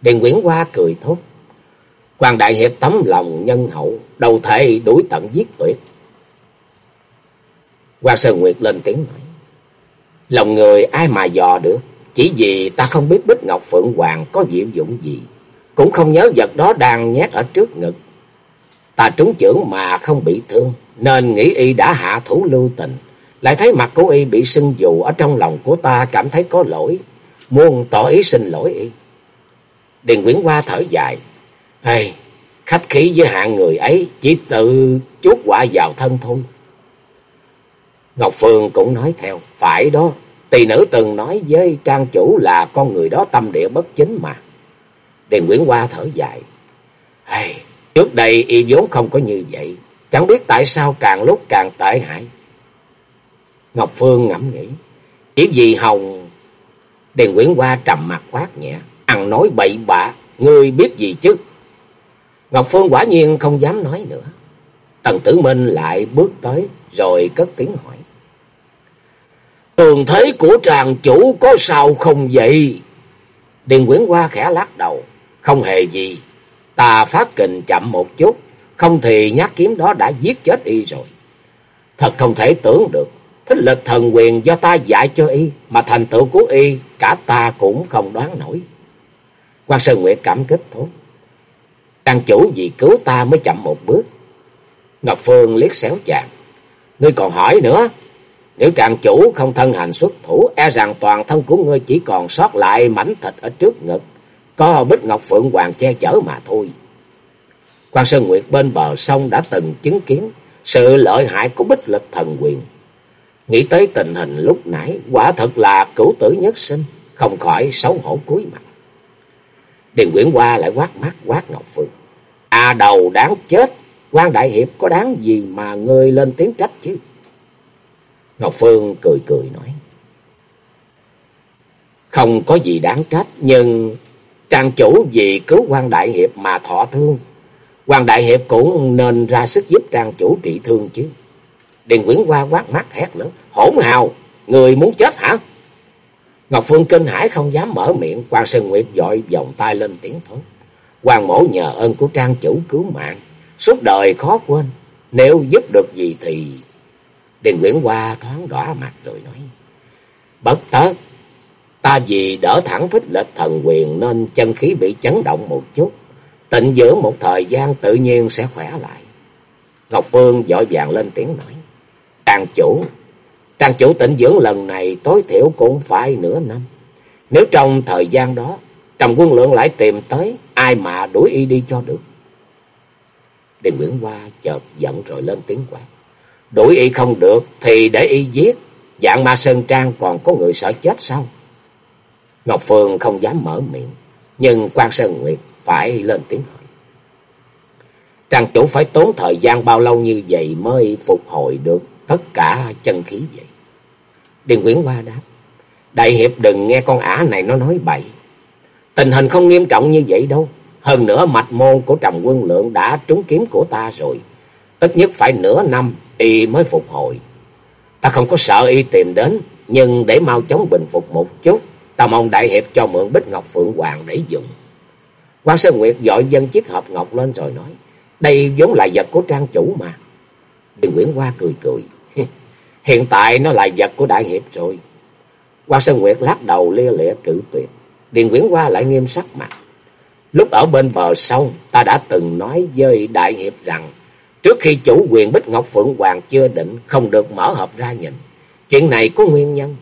Điền Quyển Hoa cười thốt. Quan Đại Hiệp tấm lòng nhân hậu, đầu thể đuổi tận giết tuyệt. Quan Sơn Nguyệt lên tiếng nói. Lòng người ai mà dò được, chỉ vì ta không biết Bích Ngọc Phượng Hoàng có diệu dụng gì, cũng không nhớ vật đó đang nhét ở trước ngực. Ta trúng chưởng mà không bị thương, nên nghĩ y đã hạ thủ lưu tình. Lại thấy mặt của y bị sưng dù ở trong lòng của ta cảm thấy có lỗi, muốn tỏ ý xin lỗi y. Điền Quyển Hoa thở dài, hey, khách khí với hạng người ấy chỉ tự chuốt quả vào thân thôi. Ngọc Phương cũng nói theo, phải đó, tỳ nữ từng nói với trang chủ là con người đó tâm địa bất chính mà. Điền Nguyễn Hoa thở dài, hey, trước đây y vốn không có như vậy, chẳng biết tại sao càng lúc càng tệ hại. Ngọc Phương ngẫm nghĩ, chỉ vì Hồng... Điền Nguyễn Hoa trầm mặt quát nhẹ, ăn nói bậy bạ, ngươi biết gì chứ? Ngọc Phương quả nhiên không dám nói nữa. Tần Tử Minh lại bước tới rồi cất tiếng hỏi. Tường thế của tràng chủ có sao không vậy? Điền Quyển Hoa khẽ lắc đầu. Không hề gì. Ta phát kình chậm một chút. Không thì nhát kiếm đó đã giết chết y rồi. Thật không thể tưởng được. Thích lực thần quyền do ta dạy cho y. Mà thành tựu của y, cả ta cũng không đoán nổi. quan Sơn Nguyệt cảm kích thốt. Tràng chủ vì cứu ta mới chậm một bước. Ngọc Phương liếc xéo chàng. Ngươi còn hỏi nữa. Nếu tràng chủ không thân hành xuất thủ, e rằng toàn thân của ngươi chỉ còn sót lại mảnh thịt ở trước ngực, có bích ngọc phượng hoàng che chở mà thôi. Quan Sơn Nguyệt bên bờ sông đã từng chứng kiến sự lợi hại của bích lực thần quyền. Nghĩ tới tình hình lúc nãy, quả thật là cửu tử nhất sinh, không khỏi xấu hổ cúi mặt. Điền Quyển Hoa lại quát mắt quát Ngọc Phương. À đầu đáng chết, quan đại hiệp có đáng gì mà ngươi lên tiếng trách chứ? Ngọc Phương cười cười nói. Không có gì đáng trách, nhưng trang chủ vì cứu quan đại hiệp mà thọ thương. quan đại hiệp cũng nên ra sức giúp trang chủ trị thương chứ. Điền Quyển Hoa quát mắt hét lớn. Hỗn hào, người muốn chết hả? Ngọc Phương kinh hãi không dám mở miệng. quan Sơn Nguyệt dội vòng tay lên tiếng thốt. quan mổ nhờ ơn của trang chủ cứu mạng. Suốt đời khó quên. Nếu giúp được gì thì... Điền Nguyễn Hoa thoáng đỏ mặt rồi nói. Bất tất, ta vì đỡ thẳng phích lệch thần quyền nên chân khí bị chấn động một chút. Tịnh dưỡng một thời gian tự nhiên sẽ khỏe lại. Ngọc Phương dội vàng lên tiếng nói. Trang chủ, trang chủ tịnh dưỡng lần này tối thiểu cũng phải nửa năm. Nếu trong thời gian đó Trầm quân lượng lại tìm tới, ai mà đuổi y đi cho được. Điền Nguyễn Hoa chợt giận rồi lên tiếng quát. Đuổi y không được thì để y giết. Dạng ma Sơn Trang còn có người sợ chết sao? Ngọc Phương không dám mở miệng. Nhưng quan Sơn Nguyệt phải lên tiếng hỏi. Trang chủ phải tốn thời gian bao lâu như vậy mới phục hồi được tất cả chân khí vậy? Điền Nguyễn Hoa đáp. Đại hiệp đừng nghe con ả này nó nói bậy. Tình hình không nghiêm trọng như vậy đâu. Hơn nữa mạch môn của Trầm Quân Lượng đã trúng kiếm của ta rồi. Ít nhất phải nửa năm y mới phục hồi. Ta không có sợ y tìm đến, nhưng để mau chóng bình phục một chút, ta mong đại hiệp cho mượn Bích Ngọc Phượng Hoàng để dùng. Quan Sơn Nguyệt dội dân chiếc hộp ngọc lên rồi nói, đây vốn là vật của trang chủ mà. điện Nguyễn Hoa cười cười, hiện tại nó là vật của đại hiệp rồi. Quan Sơn Nguyệt lắc đầu lia lịa cử tuyệt. Điền Nguyễn Hoa lại nghiêm sắc mặt. Lúc ở bên bờ sông, ta đã từng nói với Đại Hiệp rằng, trước khi chủ quyền Bích Ngọc Phượng Hoàng chưa định, không được mở hộp ra nhìn. Chuyện này có nguyên nhân.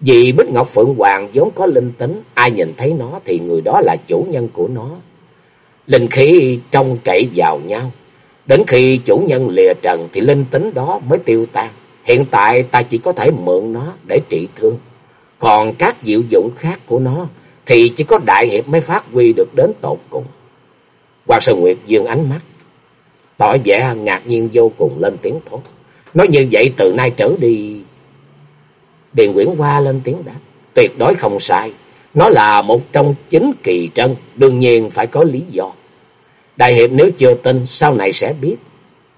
Vì Bích Ngọc Phượng Hoàng vốn có linh tính, ai nhìn thấy nó thì người đó là chủ nhân của nó. Linh khí trong cậy vào nhau. Đến khi chủ nhân lìa trần thì linh tính đó mới tiêu tan. Hiện tại ta chỉ có thể mượn nó để trị thương. Còn các diệu dụng khác của nó thì chỉ có đại hiệp mới phát huy được đến tột cùng. Hoàng Sơn Nguyệt dương ánh mắt, tỏ vẻ ngạc nhiên vô cùng lên tiếng thốt. Nói như vậy từ nay trở đi... Điền Nguyễn Hoa lên tiếng đáp, tuyệt đối không sai. Nó là một trong chính kỳ trân, đương nhiên phải có lý do. Đại hiệp nếu chưa tin, sau này sẽ biết.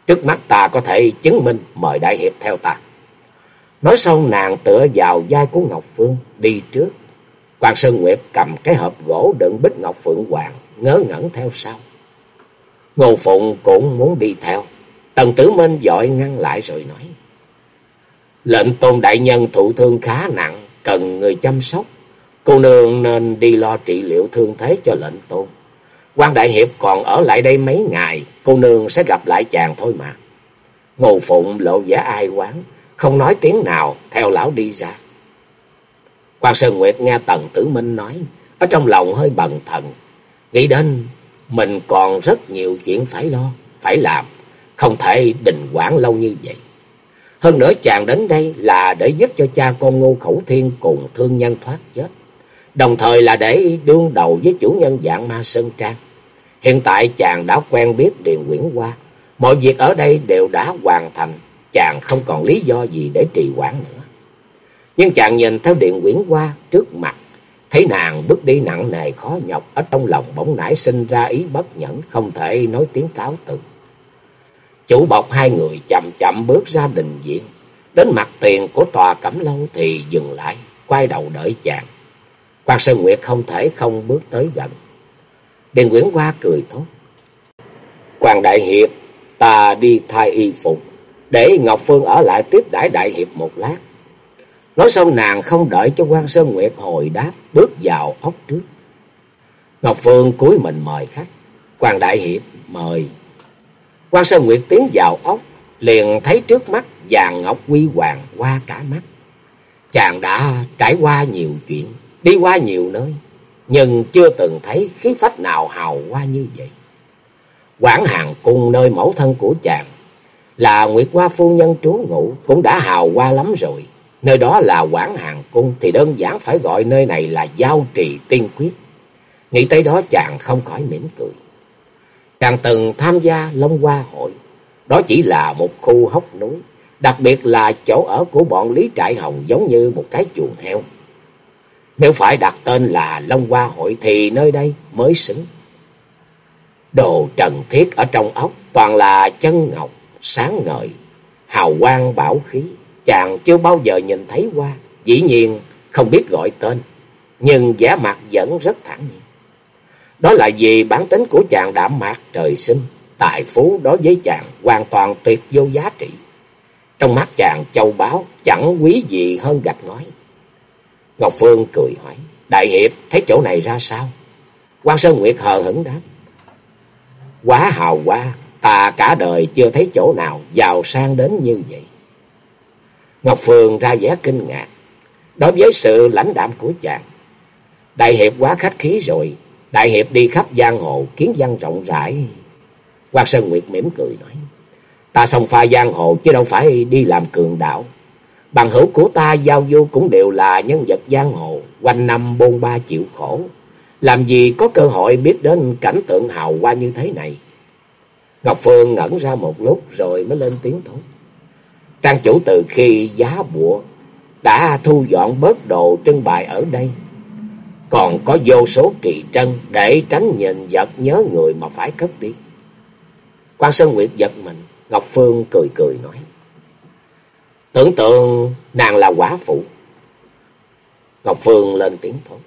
Trước mắt ta có thể chứng minh, mời đại hiệp theo ta. Nói xong nàng tựa vào vai của Ngọc Phương, đi trước. Quan Sơn Nguyệt cầm cái hộp gỗ đựng bích ngọc phượng hoàng, ngớ ngẩn theo sau. Ngô Phụng cũng muốn đi theo. Tần Tử Minh dội ngăn lại rồi nói. Lệnh tôn đại nhân thụ thương khá nặng, cần người chăm sóc. Cô nương nên đi lo trị liệu thương thế cho lệnh tôn. quan Đại Hiệp còn ở lại đây mấy ngày, cô nương sẽ gặp lại chàng thôi mà. Ngô Phụng lộ vẻ ai quán, không nói tiếng nào, theo lão đi ra. Quan Sơn Nguyệt nghe Tần Tử Minh nói, ở trong lòng hơi bần thần, nghĩ đến mình còn rất nhiều chuyện phải lo, phải làm, không thể đình quản lâu như vậy. Hơn nữa chàng đến đây là để giúp cho cha con Ngô Khẩu Thiên cùng thương nhân thoát chết, đồng thời là để đương đầu với chủ nhân dạng ma Sơn Trang. Hiện tại chàng đã quen biết Điền Nguyễn Hoa, mọi việc ở đây đều đã hoàn thành, chàng không còn lý do gì để trì hoãn nữa. Nhưng chàng nhìn theo điện quyển qua trước mặt, thấy nàng bước đi nặng nề khó nhọc, ở trong lòng bỗng nảy sinh ra ý bất nhẫn, không thể nói tiếng cáo từ. Chủ bọc hai người chậm chậm bước ra đình viện, đến mặt tiền của tòa cẩm lâu thì dừng lại, quay đầu đợi chàng. Quan Sơn Nguyệt không thể không bước tới gần. Điền Nguyễn Hoa cười thốt. Quan Đại Hiệp, ta đi thay y phục, để Ngọc Phương ở lại tiếp đãi Đại Hiệp một lát. Nói xong nàng không đợi cho quan Sơn Nguyệt hồi đáp, bước vào ốc trước. Ngọc Phương cúi mình mời khách. quan Đại Hiệp mời. quan Sơn Nguyệt tiến vào ốc, liền thấy trước mắt vàng ngọc quy hoàng qua cả mắt. Chàng đã trải qua nhiều chuyện, đi qua nhiều nơi, nhưng chưa từng thấy khí phách nào hào hoa như vậy. Quảng hàng cung nơi mẫu thân của chàng là Nguyệt Hoa phu nhân trú ngụ cũng đã hào hoa lắm rồi. Nơi đó là quảng hàng cung thì đơn giản phải gọi nơi này là giao trì tiên quyết. Nghĩ tới đó chàng không khỏi mỉm cười. Chàng từng tham gia Long Hoa hội. Đó chỉ là một khu hốc núi. Đặc biệt là chỗ ở của bọn Lý Trại Hồng giống như một cái chuồng heo. Nếu phải đặt tên là Long Hoa hội thì nơi đây mới xứng. Đồ trần thiết ở trong ốc toàn là chân ngọc, sáng ngời, hào quang bảo khí chàng chưa bao giờ nhìn thấy qua, dĩ nhiên không biết gọi tên, nhưng vẻ mặt vẫn rất thẳng nhiên. Đó là vì bản tính của chàng đã mạc trời sinh, tài phú đối với chàng hoàn toàn tuyệt vô giá trị. Trong mắt chàng châu báu chẳng quý gì hơn gạch ngói. Ngọc Phương cười hỏi, Đại Hiệp thấy chỗ này ra sao? quan Sơn Nguyệt hờ hững đáp, Quá hào hoa, ta cả đời chưa thấy chỗ nào giàu sang đến như vậy. Ngọc Phương ra vẻ kinh ngạc, đối với sự lãnh đạm của chàng. Đại hiệp quá khách khí rồi. Đại hiệp đi khắp giang hồ, kiến văn rộng rãi. Quang Sơn Nguyệt mỉm cười nói. Ta xông pha giang hồ chứ đâu phải đi làm cường đạo. Bằng hữu của ta giao du cũng đều là nhân vật giang hồ, quanh năm bôn ba chịu khổ. Làm gì có cơ hội biết đến cảnh tượng hào hoa như thế này. Ngọc Phương ngẩn ra một lúc rồi mới lên tiếng thốt. Trang chủ từ khi giá bụa đã thu dọn bớt đồ trưng bày ở đây. Còn có vô số kỳ trân để tránh nhìn vật nhớ người mà phải cất đi. Quan Sơn Nguyệt giật mình, Ngọc Phương cười cười nói. Tưởng tượng nàng là quả phụ. Ngọc Phương lên tiếng thôi.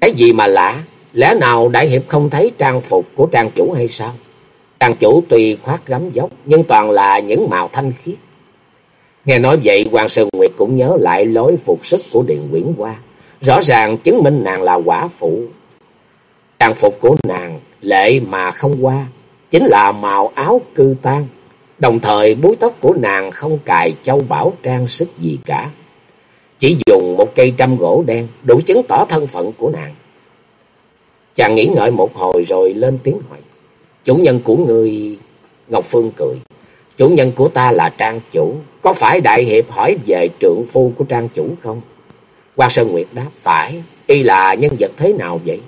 Cái gì mà lạ? Lẽ nào Đại Hiệp không thấy trang phục của trang chủ hay sao? Trang chủ tuy khoác gấm dốc nhưng toàn là những màu thanh khiết. Nghe nói vậy, Hoàng Sơn Nguyệt cũng nhớ lại lối phục sức của Điện Quyển Hoa. Rõ ràng chứng minh nàng là quả phụ. Trang phục của nàng lệ mà không qua. Chính là màu áo cư tan. Đồng thời, búi tóc của nàng không cài châu bảo trang sức gì cả. Chỉ dùng một cây trăm gỗ đen đủ chứng tỏ thân phận của nàng. Chàng nghĩ ngợi một hồi rồi lên tiếng hỏi. Chủ nhân của người... Ngọc Phương cười. Chủ nhân của ta là Trang Chủ. Có phải Đại Hiệp hỏi về trượng phu của Trang Chủ không? Quang Sơn Nguyệt đáp. Phải. Y là nhân vật thế nào vậy?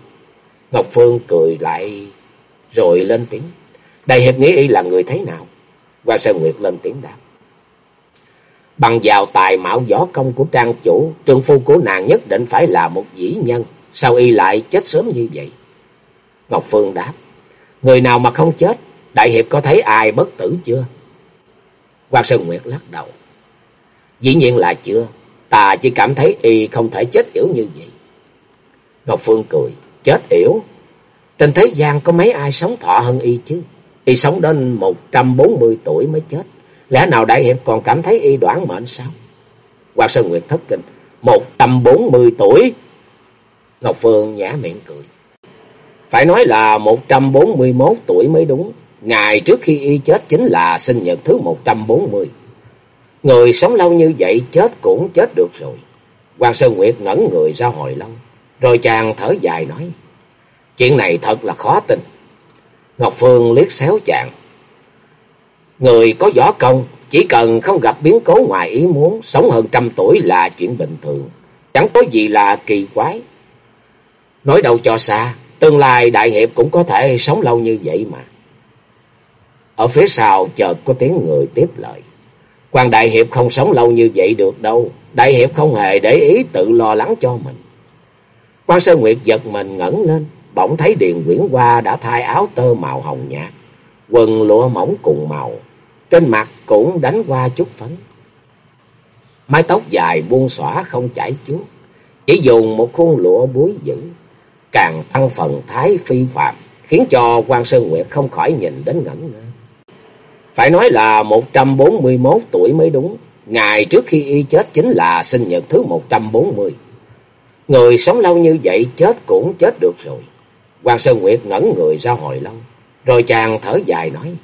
Ngọc Phương cười lại rồi lên tiếng. Đại Hiệp nghĩ Y là người thế nào? Quang Sơn Nguyệt lên tiếng đáp. Bằng vào tài mạo võ công của Trang Chủ, trượng phu của nàng nhất định phải là một dĩ nhân. Sao Y lại chết sớm như vậy? Ngọc Phương đáp. Người nào mà không chết, Đại Hiệp có thấy ai bất tử chưa? Quang Sơn Nguyệt lắc đầu. Dĩ nhiên là chưa. Ta chỉ cảm thấy y không thể chết yểu như vậy. Ngọc Phương cười. Chết yểu? Trên thế gian có mấy ai sống thọ hơn y chứ? Y sống đến 140 tuổi mới chết. Lẽ nào Đại Hiệp còn cảm thấy y đoán mệnh sao? Quang Sơn Nguyệt thất kinh. 140 tuổi? Ngọc Phương nhả miệng cười. Phải nói là 141 tuổi mới đúng. Ngày trước khi y chết chính là sinh nhật thứ 140. Người sống lâu như vậy chết cũng chết được rồi. Hoàng Sơn Nguyệt ngẩn người ra hồi lâu. Rồi chàng thở dài nói. Chuyện này thật là khó tin. Ngọc Phương liếc xéo chàng. Người có võ công, chỉ cần không gặp biến cố ngoài ý muốn, sống hơn trăm tuổi là chuyện bình thường. Chẳng có gì là kỳ quái. Nói đâu cho xa, tương lai đại hiệp cũng có thể sống lâu như vậy mà. Ở phía sau chợt có tiếng người tiếp lời. Quan Đại Hiệp không sống lâu như vậy được đâu. Đại Hiệp không hề để ý tự lo lắng cho mình. Quan Sơn Nguyệt giật mình ngẩng lên. Bỗng thấy Điền Nguyễn Hoa đã thay áo tơ màu hồng nhạt. Quần lụa mỏng cùng màu. Trên mặt cũng đánh qua chút phấn. Mái tóc dài buông xõa không chảy chuốt. Chỉ dùng một khuôn lụa búi dữ. Càng tăng phần thái phi phạm. Khiến cho quan Sơn Nguyệt không khỏi nhìn đến ngẩn ngơ. Phải nói là 141 tuổi mới đúng. Ngày trước khi y chết chính là sinh nhật thứ 140. Người sống lâu như vậy chết cũng chết được rồi. Hoàng Sơn Nguyệt ngẩn người ra hồi lâu. Rồi chàng thở dài nói.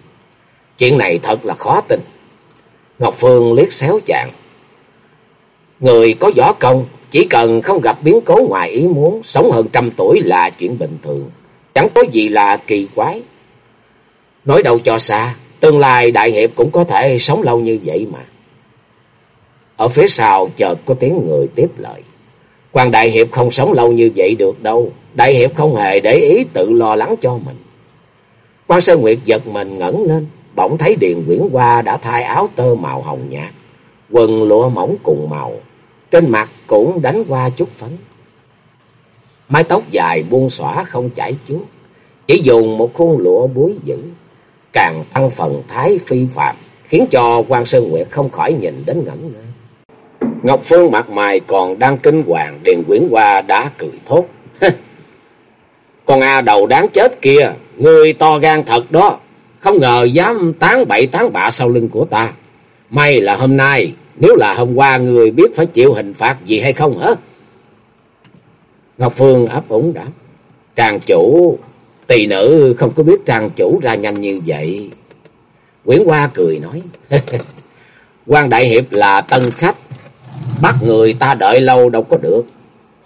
Chuyện này thật là khó tin. Ngọc Phương liếc xéo chàng. Người có võ công, chỉ cần không gặp biến cố ngoài ý muốn, sống hơn trăm tuổi là chuyện bình thường. Chẳng có gì là kỳ quái. Nói đâu cho xa, Tương lai Đại Hiệp cũng có thể sống lâu như vậy mà. Ở phía sau, chợt có tiếng người tiếp lời. Quan Đại Hiệp không sống lâu như vậy được đâu. Đại Hiệp không hề để ý tự lo lắng cho mình. Quan Sơn Nguyệt giật mình ngẩng lên. Bỗng thấy Điền nguyễn Hoa đã thay áo tơ màu hồng nhạt. Quần lụa mỏng cùng màu. Trên mặt cũng đánh qua chút phấn. Mái tóc dài buông xõa không chảy chuốt. Chỉ dùng một khuôn lụa búi dữ càng tăng phần thái phi phạm, khiến cho quan Sơn Nguyệt không khỏi nhìn đến ngẩn ngơ. Ngọc Phương mặt mày còn đang kinh hoàng, Điền Quyển Hoa đã cười thốt. Con A đầu đáng chết kia, người to gan thật đó, không ngờ dám tán bậy tán bạ sau lưng của ta. May là hôm nay, nếu là hôm qua người biết phải chịu hình phạt gì hay không hả? Ngọc Phương ấp ủng đáp. càng chủ Tỳ nữ không có biết trang chủ ra nhanh như vậy. Nguyễn Hoa cười nói. quan Đại Hiệp là tân khách. Bắt người ta đợi lâu đâu có được.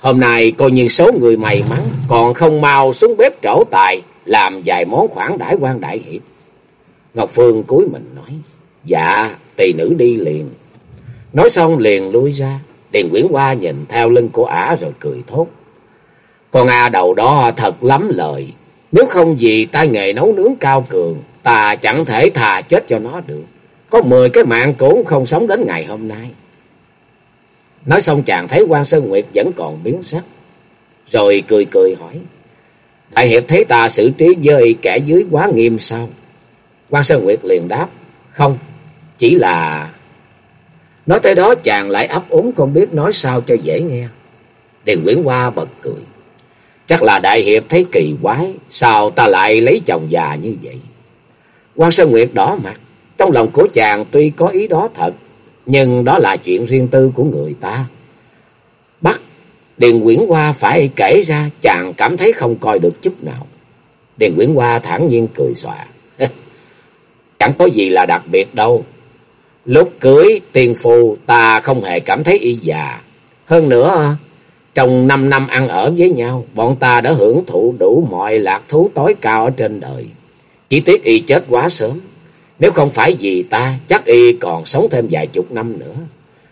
Hôm nay coi như số người may mắn, còn không mau xuống bếp trổ tài, làm vài món khoản đãi quan đại hiệp. Ngọc Phương cúi mình nói, dạ, tỳ nữ đi liền. Nói xong liền lui ra, Điền Nguyễn Hoa nhìn theo lưng của ả rồi cười thốt. Con A đầu đó thật lắm lời, nếu không vì tay nghề nấu nướng cao cường, ta chẳng thể thà chết cho nó được. Có mười cái mạng cũng không sống đến ngày hôm nay. Nói xong chàng thấy quan Sơn Nguyệt vẫn còn biến sắc. Rồi cười cười hỏi. Đại hiệp thấy ta xử trí với kẻ dưới quá nghiêm sao? quan Sơn Nguyệt liền đáp. Không, chỉ là... Nói tới đó chàng lại ấp úng không biết nói sao cho dễ nghe. Điền Nguyễn Hoa bật cười. Chắc là đại hiệp thấy kỳ quái, sao ta lại lấy chồng già như vậy? quan Sơn Nguyệt đỏ mặt, trong lòng của chàng tuy có ý đó thật, nhưng đó là chuyện riêng tư của người ta. Bắt Điền Quyển Hoa phải kể ra chàng cảm thấy không coi được chút nào. Điền Quyển Hoa thản nhiên cười xòa. Chẳng có gì là đặc biệt đâu. Lúc cưới tiền phù ta không hề cảm thấy y già. Hơn nữa, trong năm năm ăn ở với nhau, bọn ta đã hưởng thụ đủ mọi lạc thú tối cao ở trên đời. Chỉ tiếc y chết quá sớm. Nếu không phải vì ta, chắc y còn sống thêm vài chục năm nữa.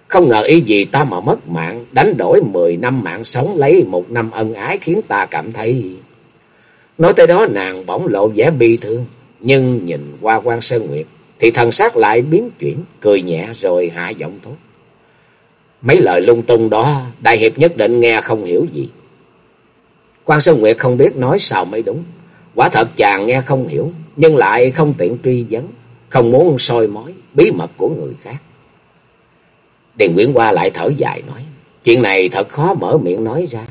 Không ngờ y vì ta mà mất mạng, đánh đổi mười năm mạng sống lấy một năm ân ái khiến ta cảm thấy... Nói tới đó nàng bỗng lộ vẻ bi thương, nhưng nhìn qua quan Sơn Nguyệt thì thần sắc lại biến chuyển, cười nhẹ rồi hạ giọng thốt. Mấy lời lung tung đó, đại hiệp nhất định nghe không hiểu gì. Quan Sơn Nguyệt không biết nói sao mới đúng. Quả thật chàng nghe không hiểu, nhưng lại không tiện truy vấn, không muốn soi mói bí mật của người khác. Điền Nguyễn Hoa lại thở dài nói, chuyện này thật khó mở miệng nói ra.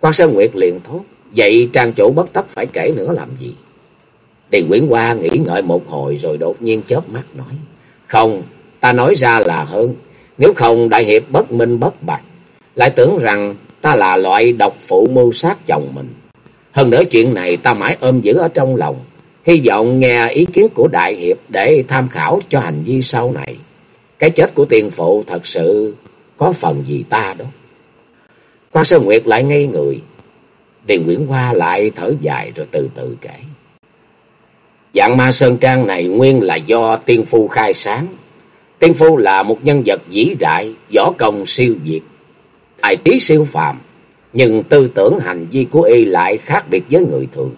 Quan Sơn Nguyệt liền thốt, vậy trang chủ bất tất phải kể nữa làm gì? Điền Nguyễn Hoa nghĩ ngợi một hồi rồi đột nhiên chớp mắt nói, không, ta nói ra là hơn, nếu không đại hiệp bất minh bất bạch, lại tưởng rằng ta là loại độc phụ mưu sát chồng mình. Hơn nữa chuyện này ta mãi ôm giữ ở trong lòng, hy vọng nghe ý kiến của đại hiệp để tham khảo cho hành vi sau này. Cái chết của tiền phụ thật sự có phần gì ta đó. Quan Sơn Nguyệt lại ngây người. Điền Nguyễn Hoa lại thở dài rồi từ từ kể. Dạng ma Sơn Trang này nguyên là do tiên phu khai sáng. Tiên phu là một nhân vật vĩ đại, võ công siêu việt, tài trí siêu phàm, nhưng tư tưởng hành vi của y lại khác biệt với người thường.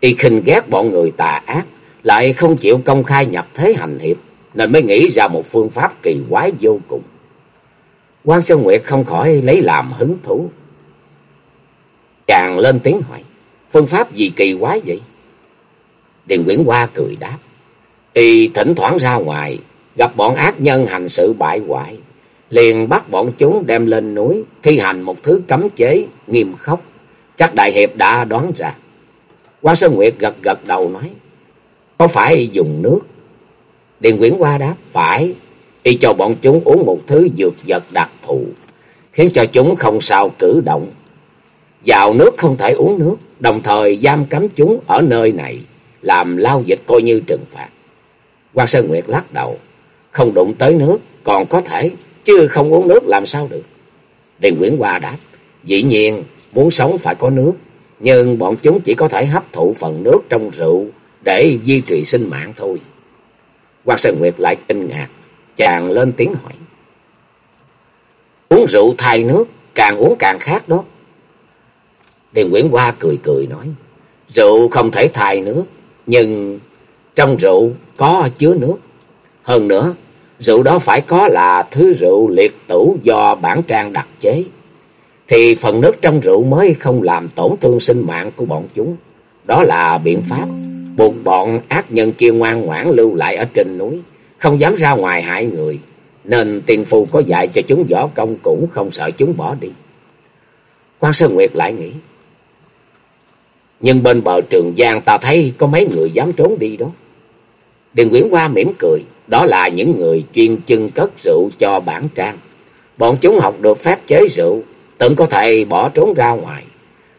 Y khinh ghét bọn người tà ác, lại không chịu công khai nhập thế hành hiệp, nên mới nghĩ ra một phương pháp kỳ quái vô cùng. Quan Sơn Nguyệt không khỏi lấy làm hứng thú. Chàng lên tiếng hỏi, phương pháp gì kỳ quái vậy? Điền Nguyễn Hoa cười đáp, y thỉnh thoảng ra ngoài, gặp bọn ác nhân hành sự bại hoại, liền bắt bọn chúng đem lên núi, thi hành một thứ cấm chế nghiêm khắc. Chắc Đại Hiệp đã đoán ra. Quan Sơn Nguyệt gật gật đầu nói, có phải dùng nước? Điền Quyển Hoa đáp, phải, y cho bọn chúng uống một thứ dược vật đặc thù, khiến cho chúng không sao cử động. Vào nước không thể uống nước, đồng thời giam cấm chúng ở nơi này, làm lao dịch coi như trừng phạt. Quan Sơn Nguyệt lắc đầu, không đụng tới nước, còn có thể, chứ không uống nước làm sao được. Điền Nguyễn Hoa đáp, dĩ nhiên, muốn sống phải có nước, nhưng bọn chúng chỉ có thể hấp thụ phần nước trong rượu để duy trì sinh mạng thôi. Quan Sơn Nguyệt lại kinh ngạc, chàng lên tiếng hỏi. Uống rượu thay nước, càng uống càng khác đó. Điền Nguyễn Hoa cười cười nói, rượu không thể thay nước, nhưng trong rượu có chứa nước. Hơn nữa, rượu đó phải có là thứ rượu liệt tửu do bản trang đặc chế. Thì phần nước trong rượu mới không làm tổn thương sinh mạng của bọn chúng. Đó là biện pháp buộc bọn ác nhân kia ngoan ngoãn lưu lại ở trên núi, không dám ra ngoài hại người, nên tiền phu có dạy cho chúng võ công cũng không sợ chúng bỏ đi. Quan Sơn Nguyệt lại nghĩ, nhưng bên bờ Trường Giang ta thấy có mấy người dám trốn đi đó. Điền Nguyễn Hoa mỉm cười, đó là những người chuyên chưng cất rượu cho bản trang. Bọn chúng học được phép chế rượu, tự có thể bỏ trốn ra ngoài.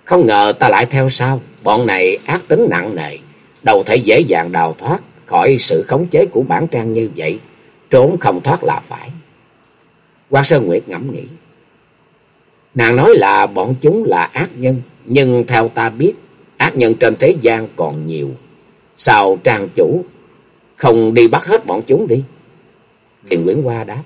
Không ngờ ta lại theo sau, bọn này ác tính nặng nề, đâu thể dễ dàng đào thoát khỏi sự khống chế của bản trang như vậy, trốn không thoát là phải. Quan Sơn Nguyệt ngẫm nghĩ. Nàng nói là bọn chúng là ác nhân, nhưng theo ta biết, ác nhân trên thế gian còn nhiều. Sao trang chủ không đi bắt hết bọn chúng đi? Điền Nguyễn Hoa đáp.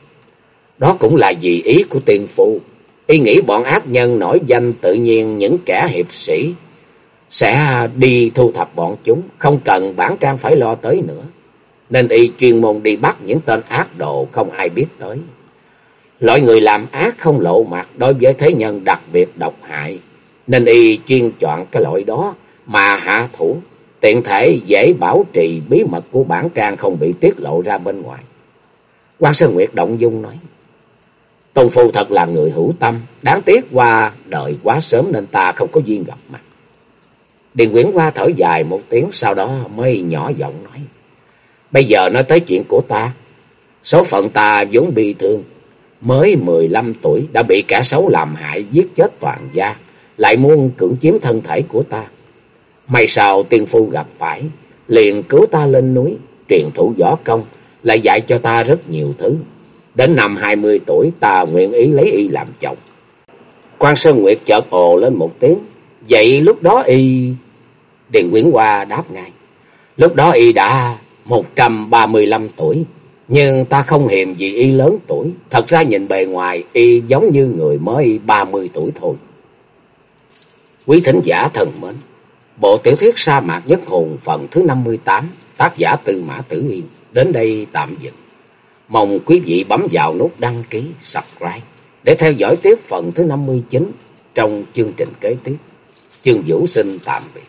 Đó cũng là vì ý của tiền phụ. Y nghĩ bọn ác nhân nổi danh tự nhiên những kẻ hiệp sĩ sẽ đi thu thập bọn chúng, không cần bản trang phải lo tới nữa. Nên y chuyên môn đi bắt những tên ác đồ không ai biết tới. Loại người làm ác không lộ mặt đối với thế nhân đặc biệt độc hại. Nên y chuyên chọn cái loại đó mà hạ thủ. Tiện thể dễ bảo trì bí mật của bản trang không bị tiết lộ ra bên ngoài. quan Sơn Nguyệt Động Dung nói. Tôn Phu thật là người hữu tâm. Đáng tiếc qua đợi quá sớm nên ta không có duyên gặp mặt. Điền Nguyễn Hoa thở dài một tiếng, sau đó mới nhỏ giọng nói. Bây giờ nói tới chuyện của ta. Số phận ta vốn bị thương. Mới 15 tuổi, đã bị kẻ xấu làm hại, giết chết toàn gia. Lại muốn cưỡng chiếm thân thể của ta. May sao tiên phu gặp phải. Liền cứu ta lên núi. Truyền thủ võ công. Lại dạy cho ta rất nhiều thứ. Đến năm 20 tuổi, ta nguyện ý lấy y làm chồng. Quan Sơn Nguyệt chợt ồ lên một tiếng. Vậy lúc đó y... Điền Quyển Hoa đáp ngay. Lúc đó y đã 135 tuổi. Nhưng ta không hiềm gì y lớn tuổi. Thật ra nhìn bề ngoài, y giống như người mới 30 tuổi thôi. Quý thính giả thần mến. Bộ tiểu thuyết sa mạc nhất hồn phần thứ 58. Tác giả Tư Mã Tử Yên. Đến đây tạm dừng. Mong quý vị bấm vào nút đăng ký, subscribe để theo dõi tiếp phần thứ 59 trong chương trình kế tiếp. Chương Vũ xin tạm biệt.